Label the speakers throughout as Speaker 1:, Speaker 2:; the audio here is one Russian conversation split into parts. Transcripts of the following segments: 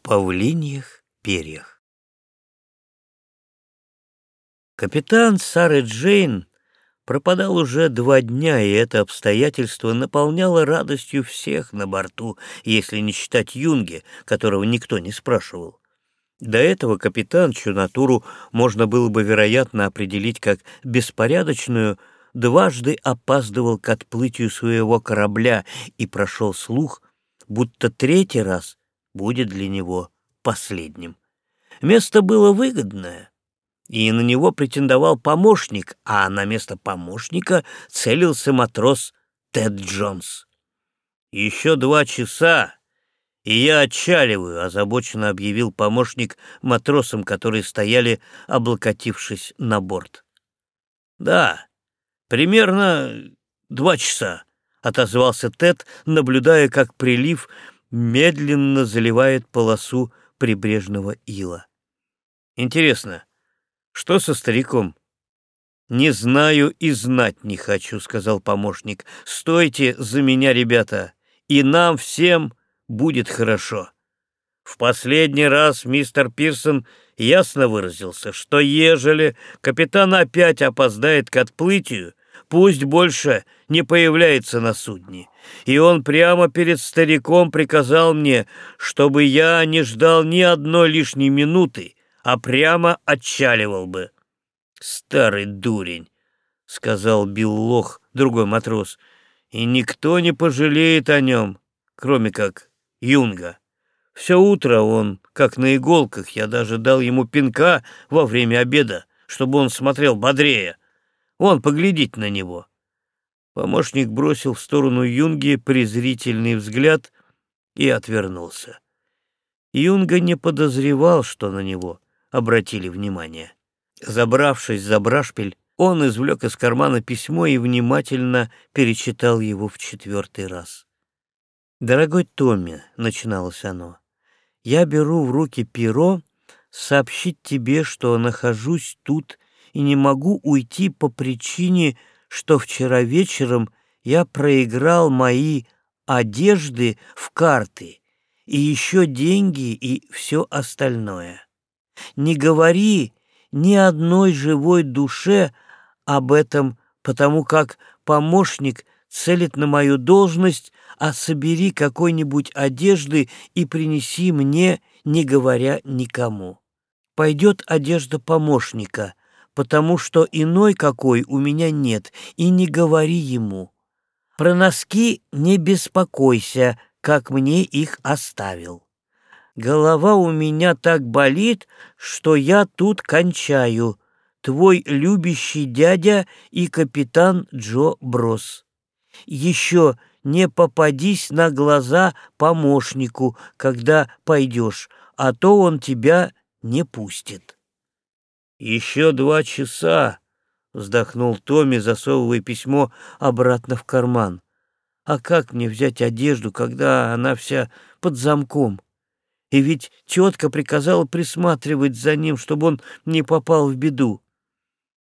Speaker 1: в павлиньих перьях. Капитан Сары Джейн пропадал уже два дня, и это обстоятельство наполняло радостью всех на борту, если не считать Юнги, которого никто не спрашивал. До этого капитан, чью натуру можно было бы, вероятно, определить как беспорядочную, дважды опаздывал к отплытию своего корабля и прошел слух, будто третий раз будет для него последним. Место было выгодное, и на него претендовал помощник, а на место помощника целился матрос Тед Джонс. «Еще два часа, и я отчаливаю», — озабоченно объявил помощник матросам, которые стояли, облокотившись на борт. «Да, примерно два часа», — отозвался Тед, наблюдая, как прилив медленно заливает полосу прибрежного ила. «Интересно, что со стариком?» «Не знаю и знать не хочу», — сказал помощник. «Стойте за меня, ребята, и нам всем будет хорошо». В последний раз мистер Пирсон ясно выразился, что ежели капитан опять опоздает к отплытию, пусть больше не появляется на судне. И он прямо перед стариком приказал мне, чтобы я не ждал ни одной лишней минуты, а прямо отчаливал бы. «Старый дурень», — сказал Биллох, другой матрос, — «и никто не пожалеет о нем, кроме как Юнга. Все утро он, как на иголках, я даже дал ему пинка во время обеда, чтобы он смотрел бодрее. Вон, поглядите на него. Помощник бросил в сторону Юнги презрительный взгляд и отвернулся. Юнга не подозревал, что на него обратили внимание. Забравшись за брашпиль, он извлек из кармана письмо и внимательно перечитал его в четвертый раз. «Дорогой Томми», — начиналось оно, — «я беру в руки перо сообщить тебе, что нахожусь тут и не могу уйти по причине, что вчера вечером я проиграл мои одежды в карты и еще деньги и все остальное. Не говори ни одной живой душе об этом, потому как помощник целит на мою должность, а собери какой-нибудь одежды и принеси мне, не говоря никому. Пойдет одежда помощника, потому что иной какой у меня нет, и не говори ему. Про носки не беспокойся, как мне их оставил. Голова у меня так болит, что я тут кончаю. Твой любящий дядя и капитан Джо Брос. Еще не попадись на глаза помощнику, когда пойдешь, а то он тебя не пустит. «Еще два часа!» — вздохнул Томми, засовывая письмо обратно в карман. «А как мне взять одежду, когда она вся под замком? И ведь тетка приказала присматривать за ним, чтобы он не попал в беду».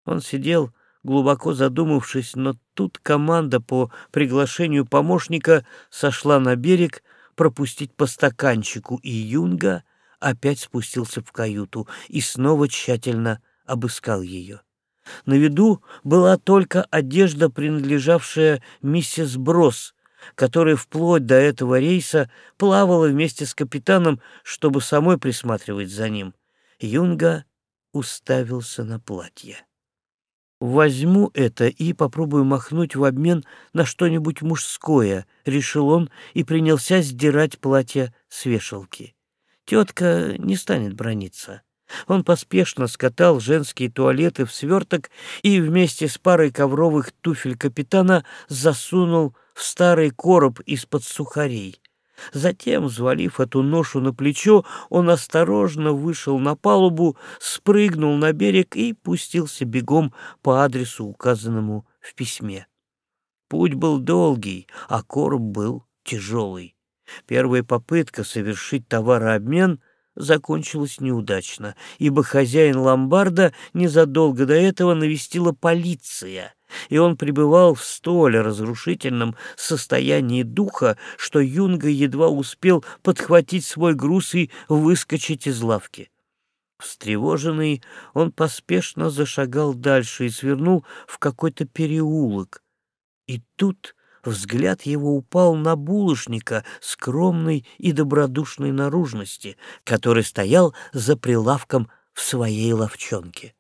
Speaker 1: Он сидел, глубоко задумавшись, но тут команда по приглашению помощника сошла на берег пропустить по стаканчику, и Юнга опять спустился в каюту и снова тщательно обыскал ее. На виду была только одежда, принадлежавшая миссис Брос, которая вплоть до этого рейса плавала вместе с капитаном, чтобы самой присматривать за ним. Юнга уставился на платье. «Возьму это и попробую махнуть в обмен на что-нибудь мужское», — решил он и принялся сдирать платье с вешалки. Тетка не станет брониться. Он поспешно скатал женские туалеты в сверток и вместе с парой ковровых туфель капитана засунул в старый короб из-под сухарей. Затем, взвалив эту ношу на плечо, он осторожно вышел на палубу, спрыгнул на берег и пустился бегом по адресу, указанному в письме. Путь был долгий, а короб был тяжелый. Первая попытка совершить товарообмен закончилась неудачно, ибо хозяин ломбарда незадолго до этого навестила полиция, и он пребывал в столь разрушительном состоянии духа, что Юнга едва успел подхватить свой груз и выскочить из лавки. Встревоженный, он поспешно зашагал дальше и свернул в какой-то переулок. И тут взгляд его упал на булочника скромной и добродушной наружности, который стоял за прилавком в своей ловчонке.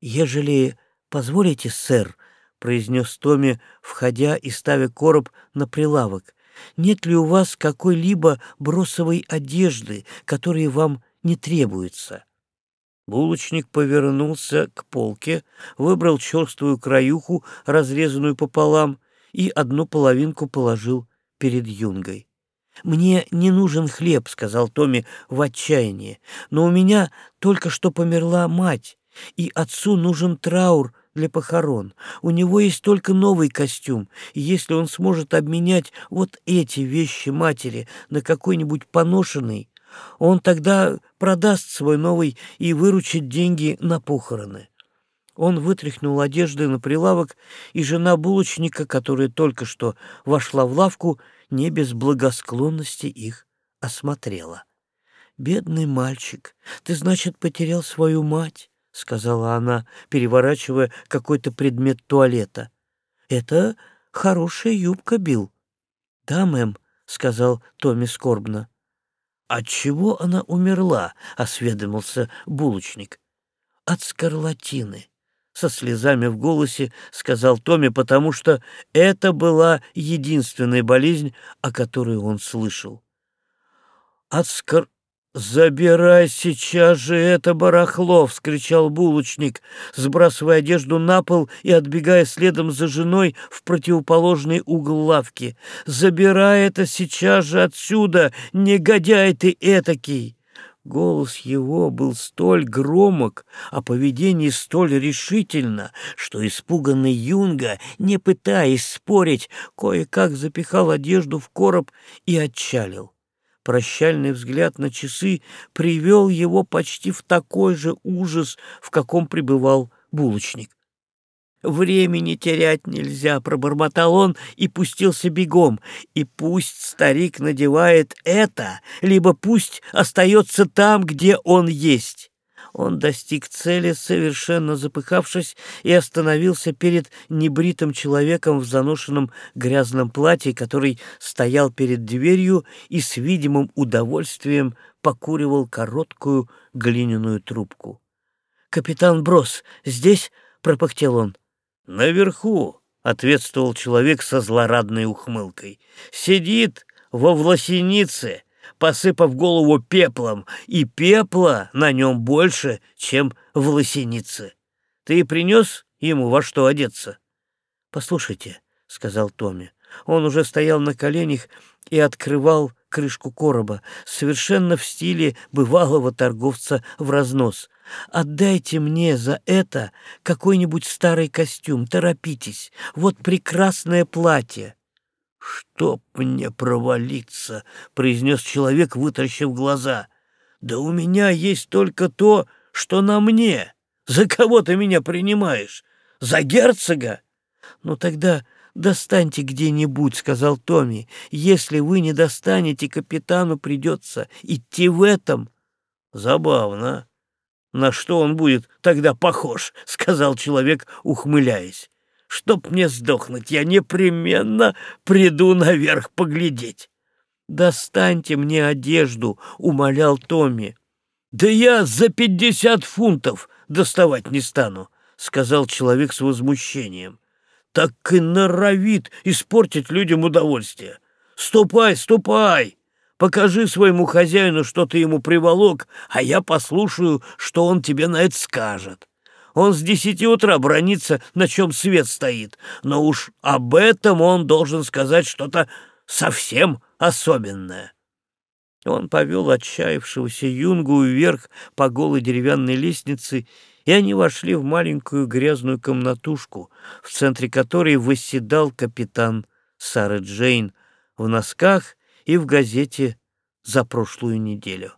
Speaker 1: «Ежели позволите, сэр», — произнес Томми, входя и ставя короб на прилавок, «нет ли у вас какой-либо бросовой одежды, которая вам не требуется?» Булочник повернулся к полке, выбрал черствую краюху, разрезанную пополам, и одну половинку положил перед Юнгой. «Мне не нужен хлеб», — сказал Томми в отчаянии, «но у меня только что померла мать, и отцу нужен траур для похорон. У него есть только новый костюм, и если он сможет обменять вот эти вещи матери на какой-нибудь поношенный, он тогда продаст свой новый и выручит деньги на похороны. Он вытряхнул одежды на прилавок, и жена булочника, которая только что вошла в лавку, не без благосклонности их осмотрела. «Бедный мальчик, ты, значит, потерял свою мать?» — сказала она, переворачивая какой-то предмет туалета. «Это хорошая юбка, Билл». «Да, мэм», — сказал Томми скорбно. «От чего она умерла?» — осведомился булочник. «От скарлатины», — со слезами в голосе сказал Томми, потому что это была единственная болезнь, о которой он слышал. «От скар...» «Забирай сейчас же это барахло!» — вскричал булочник, сбрасывая одежду на пол и отбегая следом за женой в противоположный угол лавки. «Забирай это сейчас же отсюда, негодяй ты этакий!» Голос его был столь громок, а поведение столь решительно, что испуганный Юнга, не пытаясь спорить, кое-как запихал одежду в короб и отчалил. Прощальный взгляд на часы привел его почти в такой же ужас, в каком пребывал булочник. «Времени терять нельзя», — пробормотал он и пустился бегом. «И пусть старик надевает это, либо пусть остается там, где он есть». Он достиг цели, совершенно запыхавшись, и остановился перед небритым человеком в заношенном грязном платье, который стоял перед дверью и с видимым удовольствием покуривал короткую глиняную трубку. «Капитан Брос здесь?» — пропыхтел он. «Наверху», — ответствовал человек со злорадной ухмылкой. «Сидит во власенице, посыпав голову пеплом, и пепла на нем больше, чем в лосенице. Ты принес ему во что одеться? — Послушайте, — сказал Томми. Он уже стоял на коленях и открывал крышку короба, совершенно в стиле бывалого торговца в разнос. «Отдайте мне за это какой-нибудь старый костюм, торопитесь, вот прекрасное платье». «Чтоб мне провалиться!» — произнес человек, вытащив глаза. «Да у меня есть только то, что на мне. За кого ты меня принимаешь? За герцога?» «Ну тогда достаньте где-нибудь», — сказал Томми. «Если вы не достанете, капитану придется идти в этом». «Забавно. На что он будет тогда похож?» — сказал человек, ухмыляясь. Чтоб мне сдохнуть, я непременно приду наверх поглядеть. «Достаньте мне одежду», — умолял Томми. «Да я за пятьдесят фунтов доставать не стану», — сказал человек с возмущением. «Так и норовит испортить людям удовольствие. Ступай, ступай!» Покажи своему хозяину, что ты ему приволок, а я послушаю, что он тебе на это скажет. Он с десяти утра бронится, на чем свет стоит, но уж об этом он должен сказать что-то совсем особенное. Он повел отчаявшегося юнгу вверх по голой деревянной лестнице, и они вошли в маленькую грязную комнатушку, в центре которой восседал капитан Сары Джейн в носках и в газете за прошлую неделю.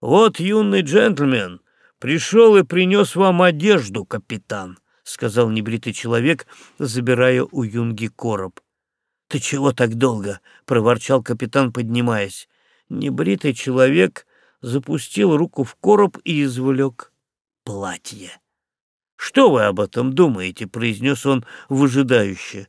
Speaker 1: «Вот юный джентльмен пришел и принес вам одежду, капитан», — сказал небритый человек, забирая у юнги короб. «Ты чего так долго?» — проворчал капитан, поднимаясь. Небритый человек запустил руку в короб и извлек платье. «Что вы об этом думаете?» — произнес он выжидающе.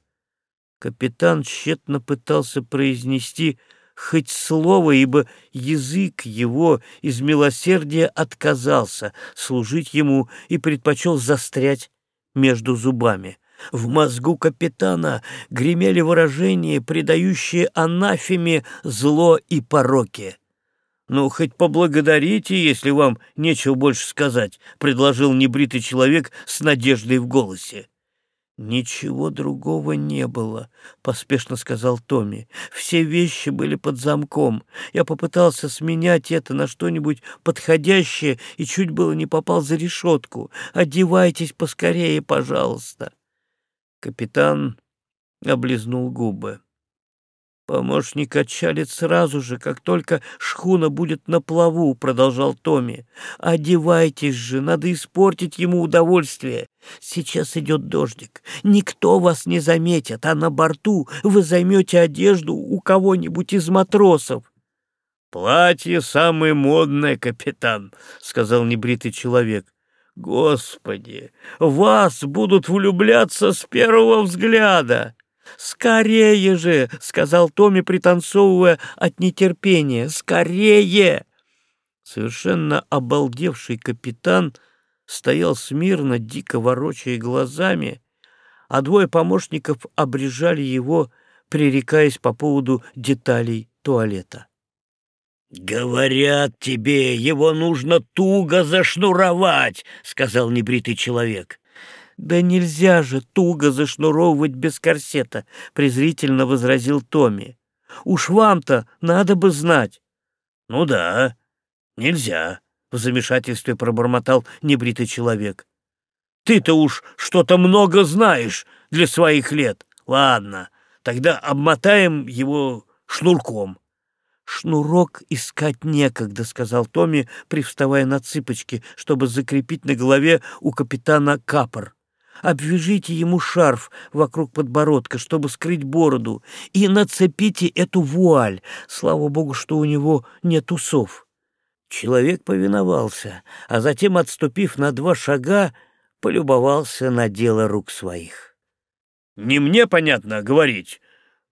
Speaker 1: Капитан тщетно пытался произнести хоть слово, ибо язык его из милосердия отказался служить ему и предпочел застрять между зубами. В мозгу капитана гремели выражения, придающие анафеме зло и пороки. «Ну, хоть поблагодарите, если вам нечего больше сказать», — предложил небритый человек с надеждой в голосе. «Ничего другого не было», — поспешно сказал Томми. «Все вещи были под замком. Я попытался сменять это на что-нибудь подходящее и чуть было не попал за решетку. Одевайтесь поскорее, пожалуйста». Капитан облизнул губы. «Помощник отчалит сразу же, как только шхуна будет на плаву», — продолжал Томми. «Одевайтесь же, надо испортить ему удовольствие. Сейчас идет дождик, никто вас не заметит, а на борту вы займете одежду у кого-нибудь из матросов». «Платье самое модное, капитан», — сказал небритый человек. «Господи, вас будут влюбляться с первого взгляда!» «Скорее же!» — сказал Томми, пританцовывая от нетерпения. «Скорее!» Совершенно обалдевший капитан стоял смирно, дико ворочая глазами, а двое помощников обрежали его, пререкаясь по поводу деталей туалета. «Говорят тебе, его нужно туго зашнуровать», — сказал небритый человек. «Да нельзя же туго зашнуровывать без корсета», — презрительно возразил Томми. «Уж вам-то надо бы знать». «Ну да, нельзя», — в замешательстве пробормотал небритый человек. «Ты-то уж что-то много знаешь для своих лет. Ладно, тогда обмотаем его шнурком». «Шнурок искать некогда», — сказал Томми, привставая на цыпочки, чтобы закрепить на голове у капитана капор. Обвяжите ему шарф вокруг подбородка, чтобы скрыть бороду, и нацепите эту вуаль. Слава богу, что у него нет усов. Человек повиновался, а затем, отступив на два шага, полюбовался на дело рук своих. «Не мне, понятно, говорить,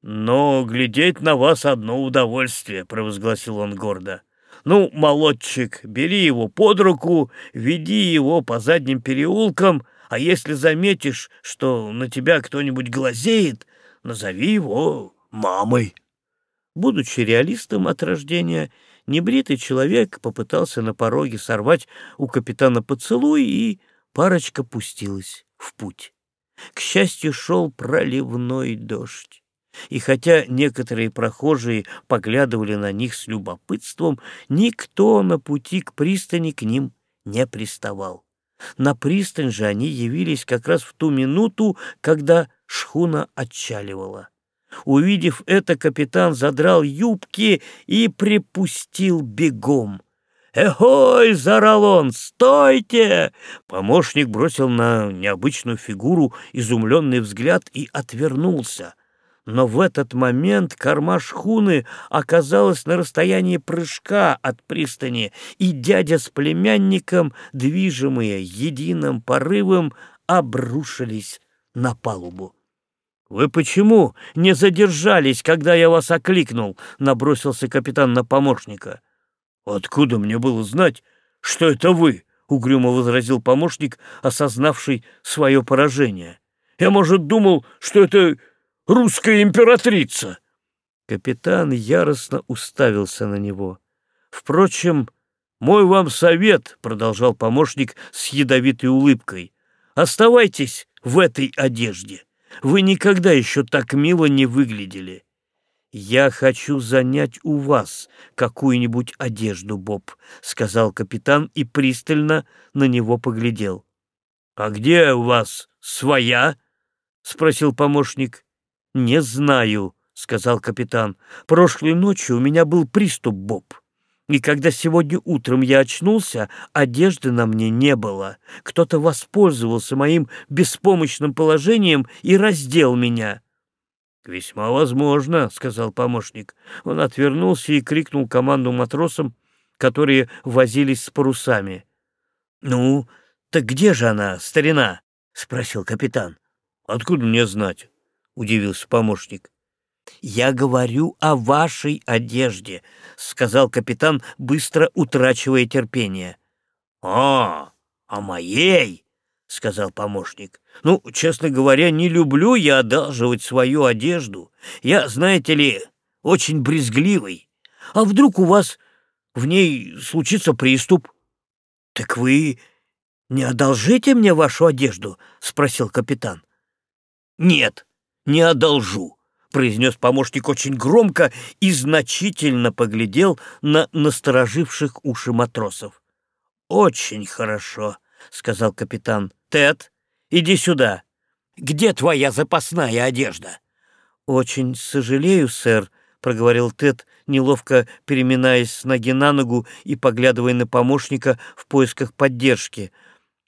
Speaker 1: но глядеть на вас одно удовольствие», — провозгласил он гордо. «Ну, молодчик, бери его под руку, веди его по задним переулкам, а если заметишь, что на тебя кто-нибудь глазеет, назови его мамой. Будучи реалистом от рождения, небритый человек попытался на пороге сорвать у капитана поцелуй, и парочка пустилась в путь. К счастью, шел проливной дождь. И хотя некоторые прохожие поглядывали на них с любопытством, никто на пути к пристани к ним не приставал. На пристань же они явились как раз в ту минуту, когда шхуна отчаливала. Увидев это, капитан задрал юбки и припустил бегом. «Эхой!» — заорал он. «Стойте!» Помощник бросил на необычную фигуру изумленный взгляд и отвернулся но в этот момент корма шхуны оказалась на расстоянии прыжка от пристани, и дядя с племянником, движимые единым порывом, обрушились на палубу. «Вы почему не задержались, когда я вас окликнул?» — набросился капитан на помощника. «Откуда мне было знать, что это вы?» — угрюмо возразил помощник, осознавший свое поражение. «Я, может, думал, что это русская императрица!» Капитан яростно уставился на него. «Впрочем, мой вам совет», — продолжал помощник с ядовитой улыбкой, — «оставайтесь в этой одежде. Вы никогда еще так мило не выглядели. «Я хочу занять у вас какую-нибудь одежду, Боб», — сказал капитан и пристально на него поглядел. «А где у вас своя?» — спросил помощник. «Не знаю», — сказал капитан. «Прошлой ночью у меня был приступ, Боб. И когда сегодня утром я очнулся, одежды на мне не было. Кто-то воспользовался моим беспомощным положением и раздел меня. «Весьма возможно», — сказал помощник. Он отвернулся и крикнул команду матросам, которые возились с парусами. «Ну, так где же она, старина?» — спросил капитан. «Откуда мне знать?» — удивился помощник. «Я говорю о вашей одежде», — сказал капитан, быстро утрачивая терпение.
Speaker 2: «А, о моей?» — сказал помощник.
Speaker 1: «Ну, честно говоря, не люблю я одалживать свою одежду. Я, знаете ли, очень брезгливый. А вдруг у вас в ней случится приступ?» «Так вы не одолжите мне вашу одежду?» — спросил капитан.
Speaker 2: «Нет, не одолжу», — произнес помощник очень громко и значительно поглядел на настороживших уши матросов.
Speaker 1: «Очень хорошо», — сказал капитан. «Тед, иди сюда. Где твоя запасная одежда?» «Очень сожалею, сэр», — проговорил Тед, неловко переминаясь с ноги на ногу и поглядывая на помощника в поисках поддержки.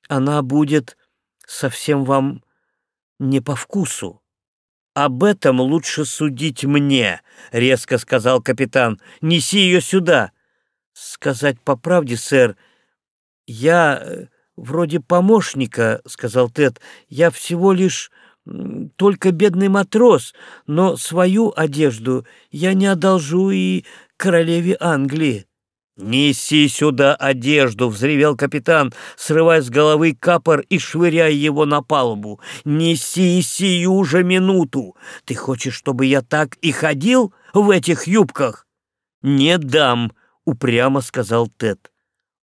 Speaker 1: «Она будет совсем вам не по вкусу.
Speaker 2: «Об этом лучше судить мне», — резко сказал капитан. «Неси ее сюда».
Speaker 1: «Сказать по правде, сэр, я э, вроде помощника», — сказал Тед. «Я всего лишь только бедный матрос, но свою одежду я не одолжу и королеве Англии».
Speaker 2: «Неси сюда одежду!» — взревел капитан, срывая с головы капор и швыряя его на палубу. «Неси сию же минуту! Ты хочешь, чтобы я так и ходил в этих юбках?»
Speaker 1: «Не дам!» — упрямо сказал Тед.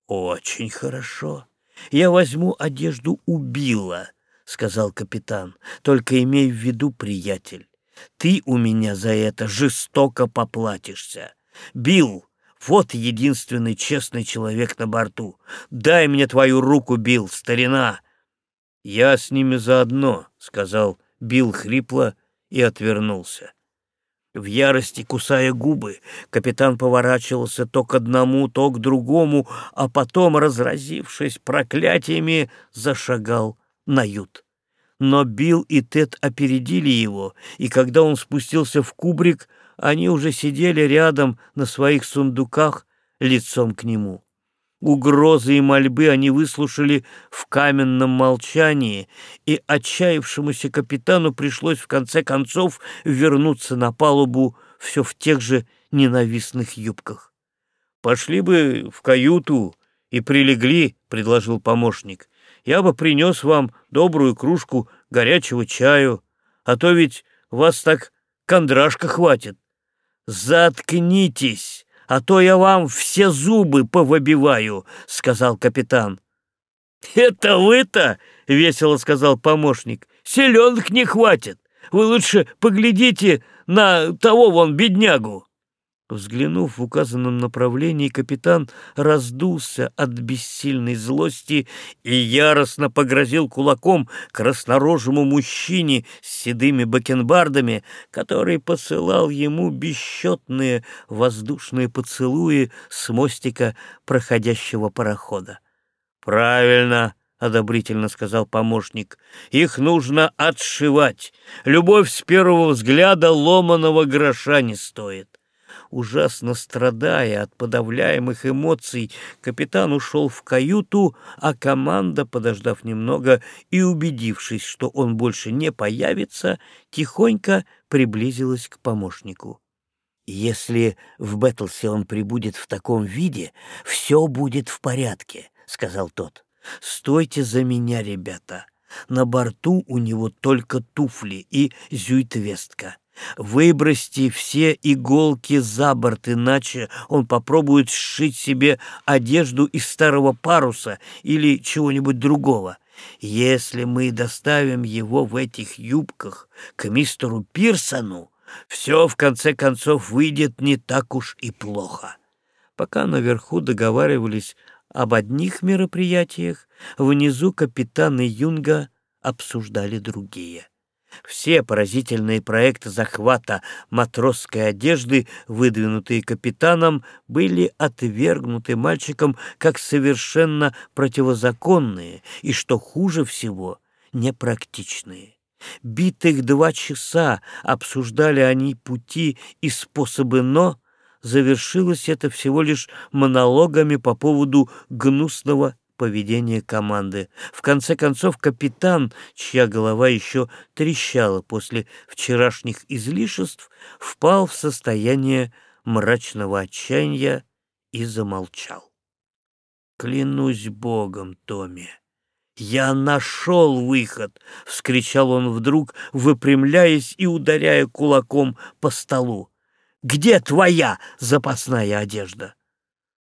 Speaker 2: «Очень хорошо. Я возьму одежду у Билла», — сказал капитан. «Только имей в виду, приятель, ты у меня за это жестоко поплатишься. Билл вот единственный честный человек на борту. Дай мне твою руку, Билл, старина!»
Speaker 1: «Я с ними заодно», — сказал Билл хрипло и отвернулся. В ярости, кусая губы, капитан поворачивался то к одному, то к другому, а потом, разразившись проклятиями, зашагал на ют. Но Билл и Тед опередили его, и когда он спустился в кубрик, они уже сидели рядом на своих сундуках лицом к нему. Угрозы и мольбы они выслушали в каменном молчании, и отчаявшемуся капитану пришлось в конце концов вернуться на палубу все в тех же ненавистных юбках. «Пошли бы в каюту и прилегли», — предложил помощник. «Я бы принес вам добрую кружку горячего чаю, а то ведь вас так кондрашка хватит».
Speaker 2: «Заткнитесь, а то я вам все зубы повыбиваю», — сказал капитан.
Speaker 1: «Это вы-то?» — весело сказал помощник. «Селенок не хватит. Вы лучше поглядите на того вон беднягу». Взглянув в указанном направлении, капитан раздулся от бессильной злости и яростно погрозил кулаком краснорожему мужчине с седыми бакенбардами, который посылал ему бесчетные воздушные поцелуи с мостика проходящего парохода. «Правильно!» — одобрительно сказал помощник. «Их нужно отшивать. Любовь с первого взгляда ломаного гроша не стоит». Ужасно страдая от подавляемых эмоций, капитан ушел в каюту, а команда, подождав немного и убедившись, что он больше не появится, тихонько приблизилась к помощнику.
Speaker 2: «Если в Бэтлсе он прибудет в таком виде, все будет в порядке», — сказал тот. «Стойте за меня, ребята. На борту у него только туфли и зюйтвестка. Выбросьте все иголки за борт, иначе он попробует сшить себе одежду из старого паруса или чего-нибудь другого. Если мы доставим его в этих юбках к мистеру Пирсону, все в конце концов выйдет не так уж и плохо. Пока наверху договаривались об одних мероприятиях, внизу капитан и Юнга обсуждали другие.
Speaker 1: Все поразительные проекты захвата матросской одежды, выдвинутые капитаном, были отвергнуты мальчиком как совершенно противозаконные и, что хуже всего, непрактичные. Битых два часа обсуждали они пути и способы, но завершилось это всего лишь монологами по поводу гнусного поведения команды. В конце концов, капитан, чья голова еще трещала после вчерашних излишеств, впал в состояние мрачного отчаяния и замолчал. «Клянусь Богом, Томми, я нашел выход!» — вскричал он вдруг, выпрямляясь и ударяя кулаком по столу. «Где твоя запасная одежда?»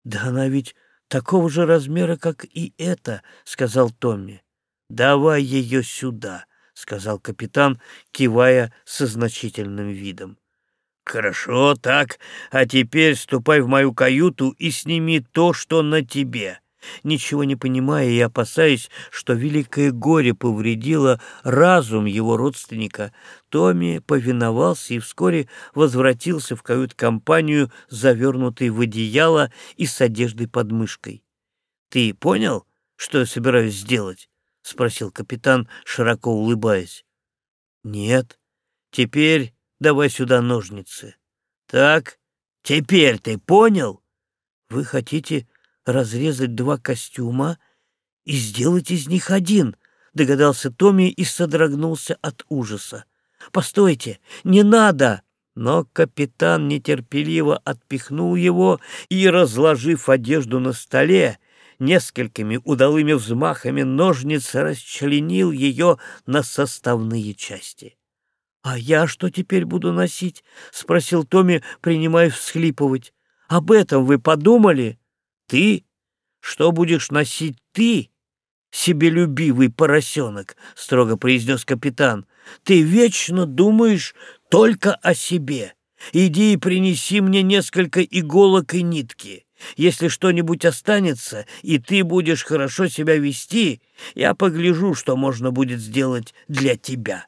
Speaker 1: «Да она ведь такого же размера, как и это», — сказал Томми. «Давай ее сюда», — сказал капитан, кивая со значительным видом. «Хорошо, так, а теперь ступай в мою каюту и сними то, что на тебе». Ничего не понимая и опасаясь, что великое горе повредило разум его родственника, Томми повиновался и вскоре возвратился в кают-компанию, завернутый в одеяло и с одеждой под мышкой. «Ты понял, что я собираюсь сделать?» — спросил капитан, широко улыбаясь. «Нет. Теперь давай сюда ножницы». «Так, теперь ты понял?» «Вы хотите разрезать два костюма и сделать из них один, догадался Томми и содрогнулся от ужаса. «Постойте, не надо!» Но капитан нетерпеливо отпихнул его и, разложив одежду на столе, несколькими удалыми взмахами ножниц расчленил ее на составные части. «А я что теперь буду носить?» — спросил Томми, принимая всхлипывать. «Об этом вы подумали?» Ты? Что будешь носить ты, себелюбивый поросенок? — строго произнес капитан. Ты вечно думаешь только о себе. Иди и принеси мне несколько иголок и нитки. Если что-нибудь останется, и ты будешь хорошо себя вести, я погляжу, что можно будет сделать для тебя».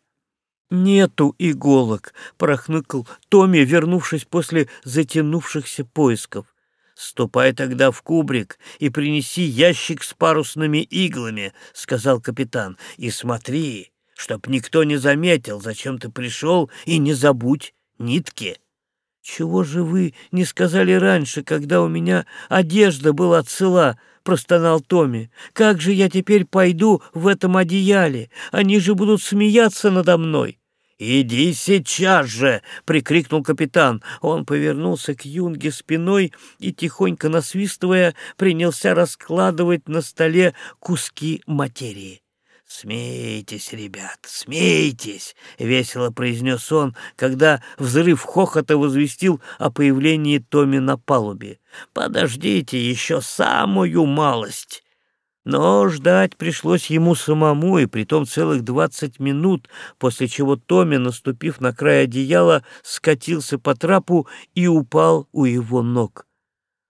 Speaker 1: «Нету иголок», — прохныкал Томми, вернувшись после затянувшихся поисков. «Ступай тогда в кубрик и принеси ящик с парусными иглами», — сказал капитан. «И смотри, чтоб никто не заметил, зачем ты пришел, и не забудь нитки». «Чего же вы не сказали раньше, когда у меня одежда была цела?» — простонал Томми. «Как же я теперь пойду в этом одеяле? Они же будут смеяться надо мной». «Иди сейчас же!» — прикрикнул капитан. Он повернулся к Юнге спиной и, тихонько насвистывая, принялся раскладывать на столе куски материи. «Смейтесь, ребят, смейтесь!» — весело произнес он, когда взрыв хохота возвестил о появлении Томи на палубе. «Подождите еще самую малость!» Но ждать пришлось ему самому, и притом целых двадцать минут, после чего Томми, наступив на край одеяла, скатился по трапу и упал у его ног.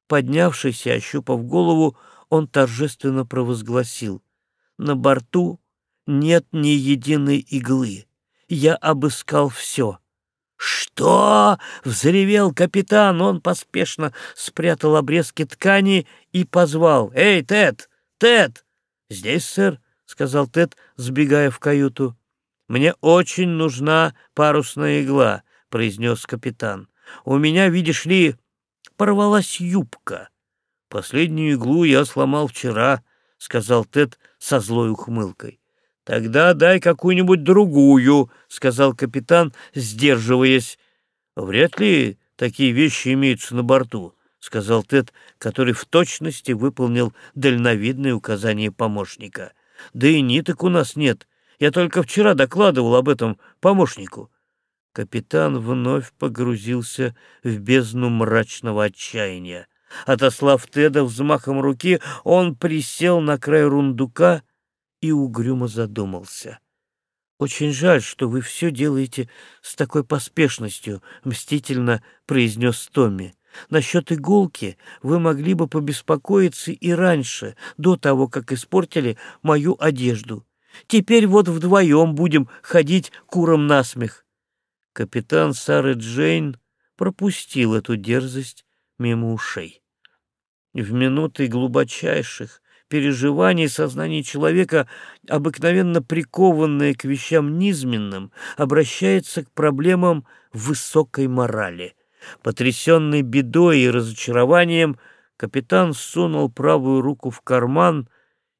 Speaker 1: Поднявшись и ощупав голову, он торжественно провозгласил. «На борту нет ни единой иглы. Я обыскал все». «Что?» — взревел капитан. Он поспешно спрятал обрезки ткани и позвал. «Эй, Тед!» «Тед!» «Здесь, сэр», — сказал Тед, сбегая в каюту. «Мне очень нужна парусная игла», — произнес капитан. «У меня, видишь ли, порвалась юбка». «Последнюю иглу я сломал вчера», — сказал Тед со злой ухмылкой. «Тогда дай какую-нибудь другую», — сказал капитан, сдерживаясь. «Вряд ли такие вещи имеются на борту сказал Тед, который в точности выполнил дальновидные указания помощника. Да и ниток у нас нет. Я только вчера докладывал об этом помощнику. Капитан вновь погрузился в бездну мрачного отчаяния. Отослав Теда взмахом руки, он присел на край рундука и угрюмо задумался. «Очень жаль, что вы все делаете с такой поспешностью», — мстительно произнес Томми. Насчет иголки вы могли бы побеспокоиться и раньше, до того, как испортили мою одежду.
Speaker 2: Теперь вот вдвоем будем ходить куром насмех.
Speaker 1: Капитан Сары Джейн пропустил эту дерзость мимо ушей. В минуты глубочайших переживаний сознание человека, обыкновенно прикованное к вещам низменным, обращается к проблемам высокой морали. Потрясенный бедой и разочарованием, капитан сунул правую руку в карман,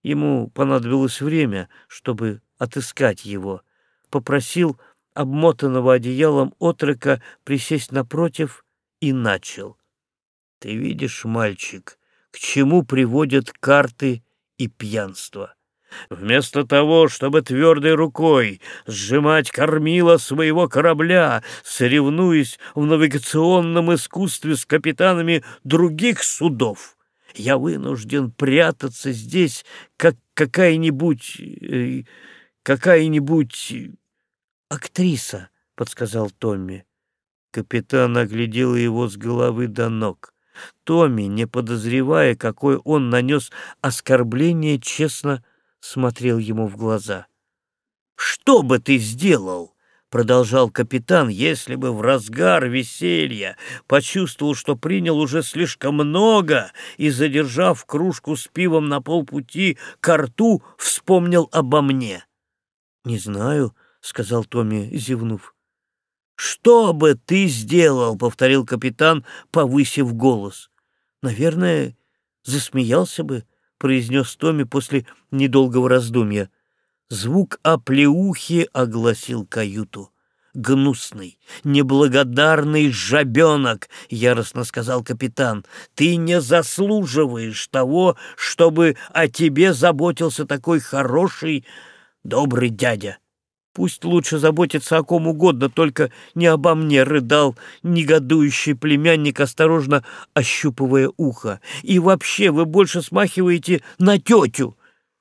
Speaker 1: ему понадобилось время, чтобы отыскать его, попросил обмотанного одеялом отрока присесть напротив и начал. «Ты видишь, мальчик, к чему приводят карты и пьянство?» Вместо того, чтобы твердой рукой сжимать кормила своего корабля, соревнуясь в навигационном искусстве с капитанами других судов, я вынужден прятаться здесь, как какая-нибудь... Э, какая-нибудь...
Speaker 2: актриса, — подсказал Томми.
Speaker 1: Капитан оглядел его с головы до ног. Томми, не подозревая, какой он нанес оскорбление, честно смотрел ему в глаза. «Что бы ты сделал?» — продолжал капитан, если бы в разгар веселья почувствовал, что принял уже слишком много и, задержав кружку с пивом на полпути к рту, вспомнил обо мне.
Speaker 2: «Не знаю», — сказал Томми, зевнув.
Speaker 1: «Что бы ты сделал?» — повторил капитан, повысив голос.
Speaker 2: «Наверное, засмеялся бы», — произнес Томми после недолгого раздумья.
Speaker 1: Звук оплеухи огласил каюту. «Гнусный, неблагодарный жабенок!» — яростно сказал капитан. «Ты не заслуживаешь того, чтобы о тебе заботился такой хороший, добрый дядя!»
Speaker 2: Пусть лучше заботится о ком угодно, только не обо мне, рыдал негодующий племянник, осторожно ощупывая ухо. И вообще вы больше смахиваете на тетю,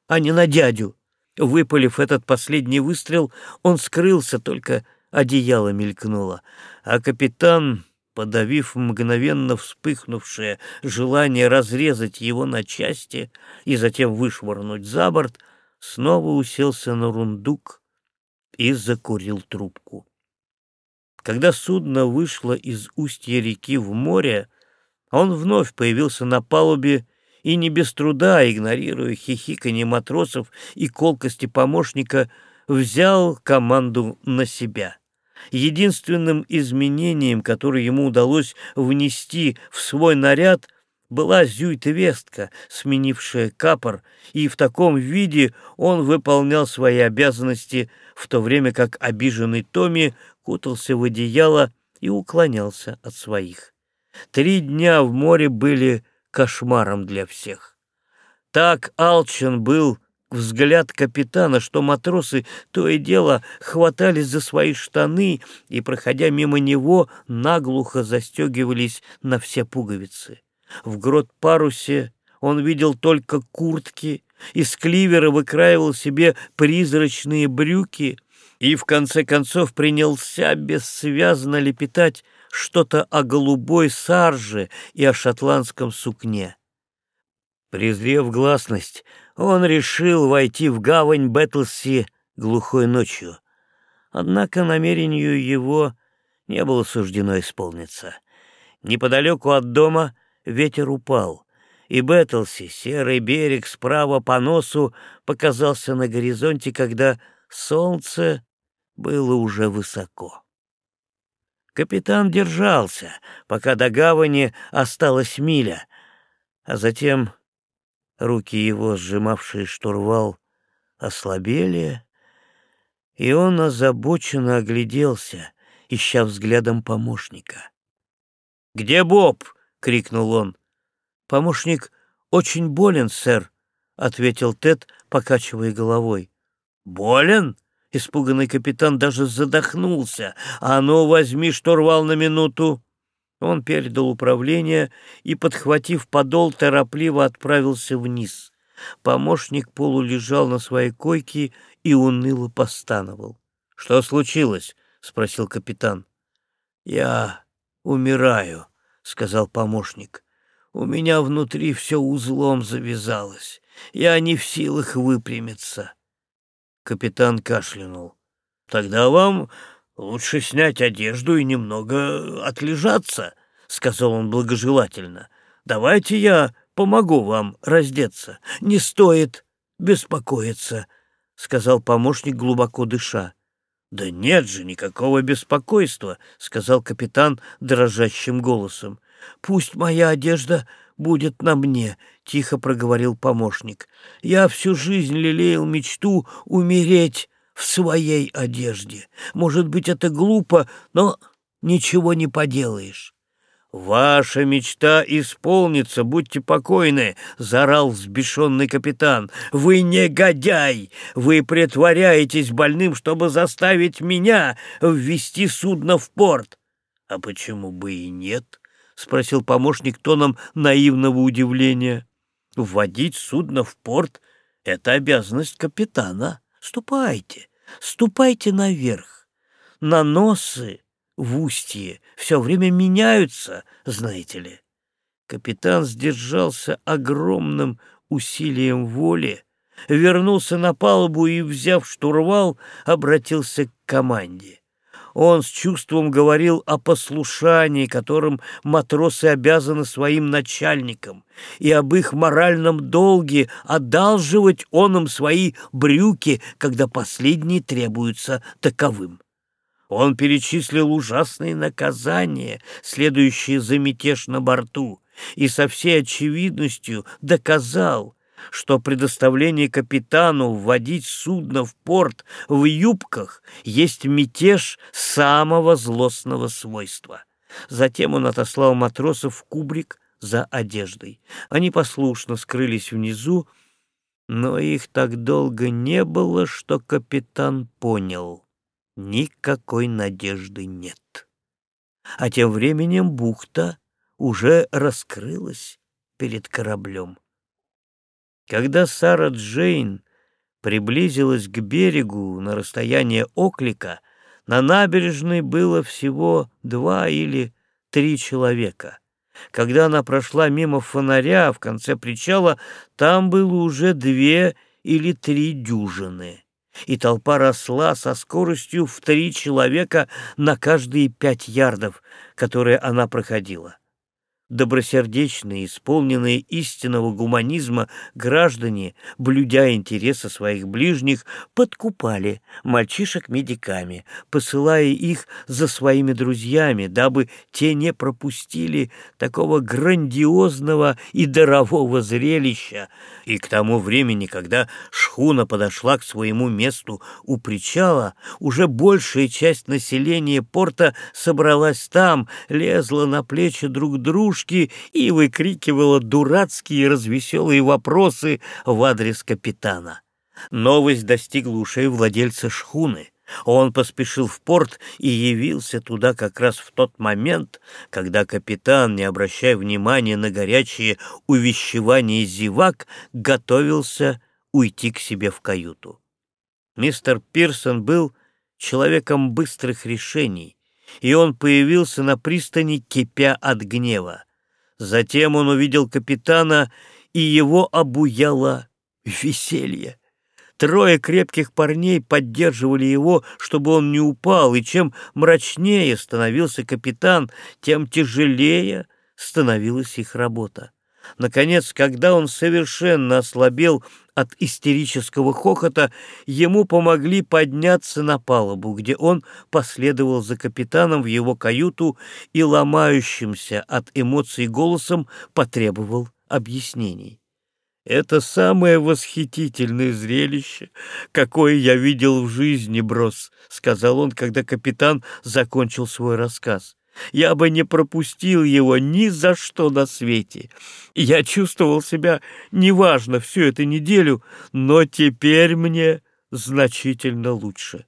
Speaker 2: а не на дядю. Выпалив этот последний выстрел, он скрылся, только одеяло мелькнуло. А капитан, подавив мгновенно вспыхнувшее желание разрезать его на части и затем вышвырнуть за борт, снова уселся на рундук, и закурил трубку. Когда судно вышло из устья реки в море, он вновь появился на палубе и не без труда, игнорируя хихиканье матросов и колкости помощника, взял команду на себя. Единственным изменением, которое ему удалось внести в свой наряд, была зюйт-вестка, сменившая капор, и в таком виде он выполнял свои обязанности, в то время как обиженный Томми кутался в одеяло и уклонялся от своих. Три дня в море были кошмаром для всех. Так алчен был взгляд капитана, что матросы то и дело хватались за свои штаны и, проходя мимо него, наглухо застегивались на все пуговицы. В грот-парусе он видел только куртки, из кливера выкраивал себе призрачные брюки и, в конце концов, принялся бессвязно лепетать что-то о голубой сарже и о шотландском сукне. Презрев гласность, он решил войти в гавань Бэтлси глухой ночью. Однако намерению его не было суждено исполниться. Неподалеку от дома ветер упал, и Бэтлси, серый берег справа по носу, показался на горизонте, когда солнце было уже высоко. Капитан держался, пока до гавани осталась миля, а затем руки его, сжимавшие штурвал, ослабели, и он озабоченно огляделся, ища взглядом помощника. «Где Боб?» — крикнул он. «Помощник очень болен, сэр», — ответил Тед, покачивая головой. «Болен?» — испуганный капитан даже задохнулся. «А ну, возьми штурвал на минуту!» Он передал управление и, подхватив подол, торопливо отправился вниз. Помощник полулежал на своей койке и уныло постановал. — Что случилось? — спросил капитан. — Я умираю, — сказал помощник. «У меня внутри все узлом завязалось. Я не в силах выпрямиться».
Speaker 1: Капитан кашлянул. «Тогда вам лучше снять одежду и немного отлежаться», — сказал он благожелательно. «Давайте я помогу вам раздеться. Не стоит беспокоиться», — сказал помощник, глубоко дыша. «Да нет же никакого беспокойства», — сказал капитан дрожащим голосом. «Пусть моя одежда будет на мне», — тихо проговорил помощник. «Я всю жизнь лелеял мечту умереть в своей одежде. Может быть, это глупо, но ничего не поделаешь». «Ваша мечта исполнится, будьте покойны!» — заорал взбешенный капитан. «Вы негодяй! Вы притворяетесь больным, чтобы заставить меня ввести судно в порт!» «А почему бы и нет?» — спросил помощник тоном наивного удивления. «Вводить судно в порт — это обязанность капитана. Ступайте, ступайте наверх. На носы в устье все время меняются, знаете ли. Капитан сдержался огромным усилием воли, вернулся на палубу и, взяв штурвал, обратился к команде. Он с чувством говорил о послушании, которым матросы обязаны своим начальникам, и об их моральном долге одалживать он им свои брюки, когда последние требуются таковым. Он перечислил ужасные наказания, следующие за мятеж на борту, и со всей очевидностью доказал, что предоставление капитану вводить судно в порт в юбках есть мятеж самого злостного свойства. Затем он отослал матросов в кубрик за одеждой. Они послушно скрылись внизу, но их так долго не было, что капитан понял — никакой надежды нет. А тем временем бухта уже раскрылась перед кораблем. Когда Сара Джейн приблизилась к берегу на расстояние оклика, на набережной было всего два или три человека. Когда она прошла мимо фонаря в конце причала, там было уже две или три дюжины и толпа росла со скоростью в три человека на каждые пять ярдов, которые она проходила добросердечные, исполненные истинного гуманизма граждане, блюдя интересы своих ближних, подкупали мальчишек медиками, посылая их за своими друзьями, дабы те не пропустили такого грандиозного и дарового зрелища. И к тому времени, когда шхуна подошла к своему месту у причала, уже большая часть населения порта собралась там, лезла на плечи друг дружки, игрушки и выкрикивала дурацкие развеселые вопросы в адрес капитана. Новость достигла ушей владельца шхуны. Он поспешил в порт и явился туда как раз в тот момент, когда капитан, не обращая внимания на горячие увещевания зевак, готовился уйти к себе в каюту. Мистер Пирсон был человеком быстрых решений, и он появился на пристани, кипя от гнева. Затем он увидел капитана, и его обуяло веселье. Трое крепких парней поддерживали его, чтобы он не упал, и чем мрачнее становился капитан, тем тяжелее становилась их работа. Наконец, когда он совершенно ослабел от истерического хохота, ему помогли подняться на палубу, где он последовал за капитаном в его каюту и ломающимся от эмоций голосом потребовал объяснений. «Это самое восхитительное зрелище, какое я видел в жизни, Брос», — сказал он, когда капитан закончил свой рассказ. Я бы не пропустил его ни за что на свете. Я чувствовал себя неважно всю эту неделю, но теперь мне значительно лучше.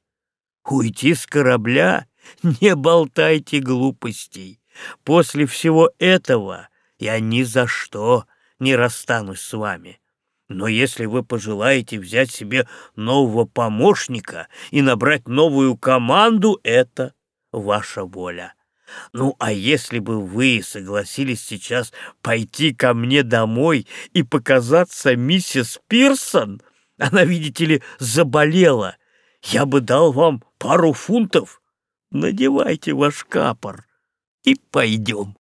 Speaker 1: Уйти с корабля? Не болтайте глупостей. После всего этого я ни за что не расстанусь с вами. Но если вы пожелаете взять себе нового помощника и набрать новую команду, это ваша воля. Ну, а если бы вы согласились сейчас пойти ко мне домой и показаться миссис Пирсон, Она, видите ли, заболела. Я бы дал вам пару фунтов. Надевайте ваш капор и пойдем.